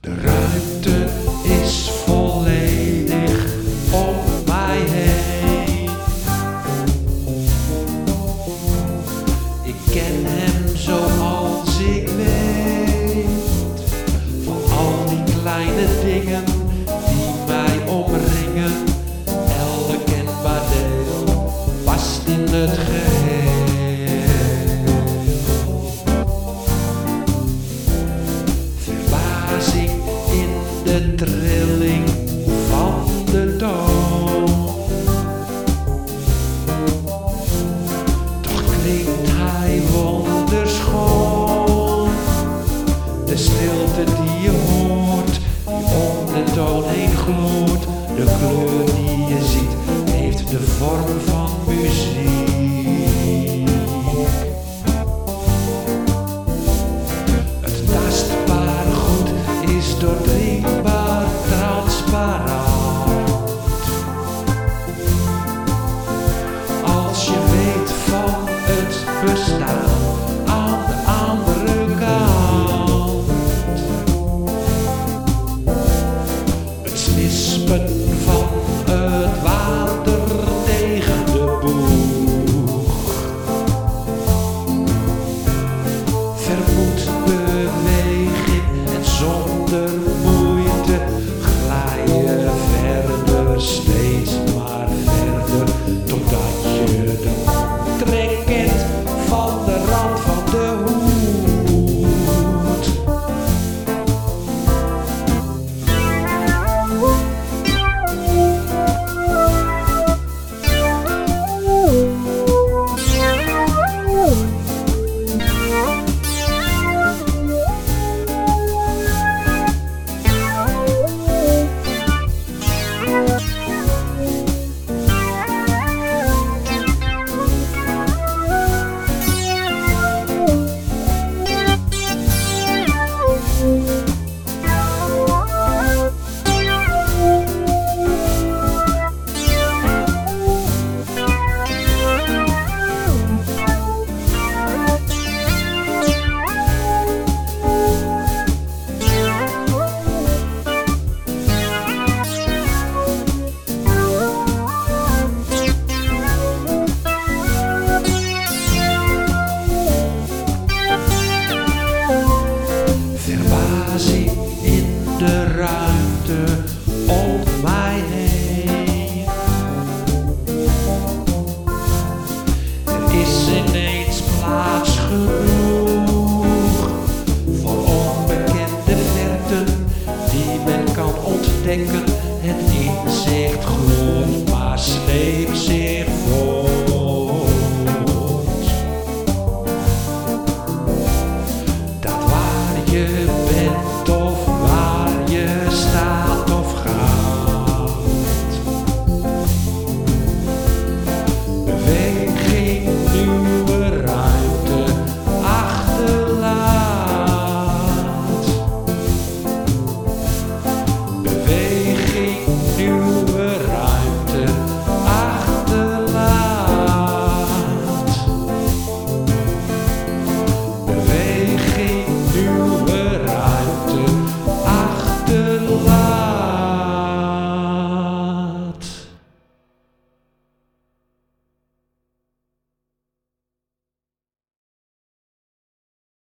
De ruimte is volledig om mij heen. Ik ken hem zoals ik weet. Stilte die je hoort, die om de heen gloort. De kleur die je ziet, heeft de vorm van vermoed finger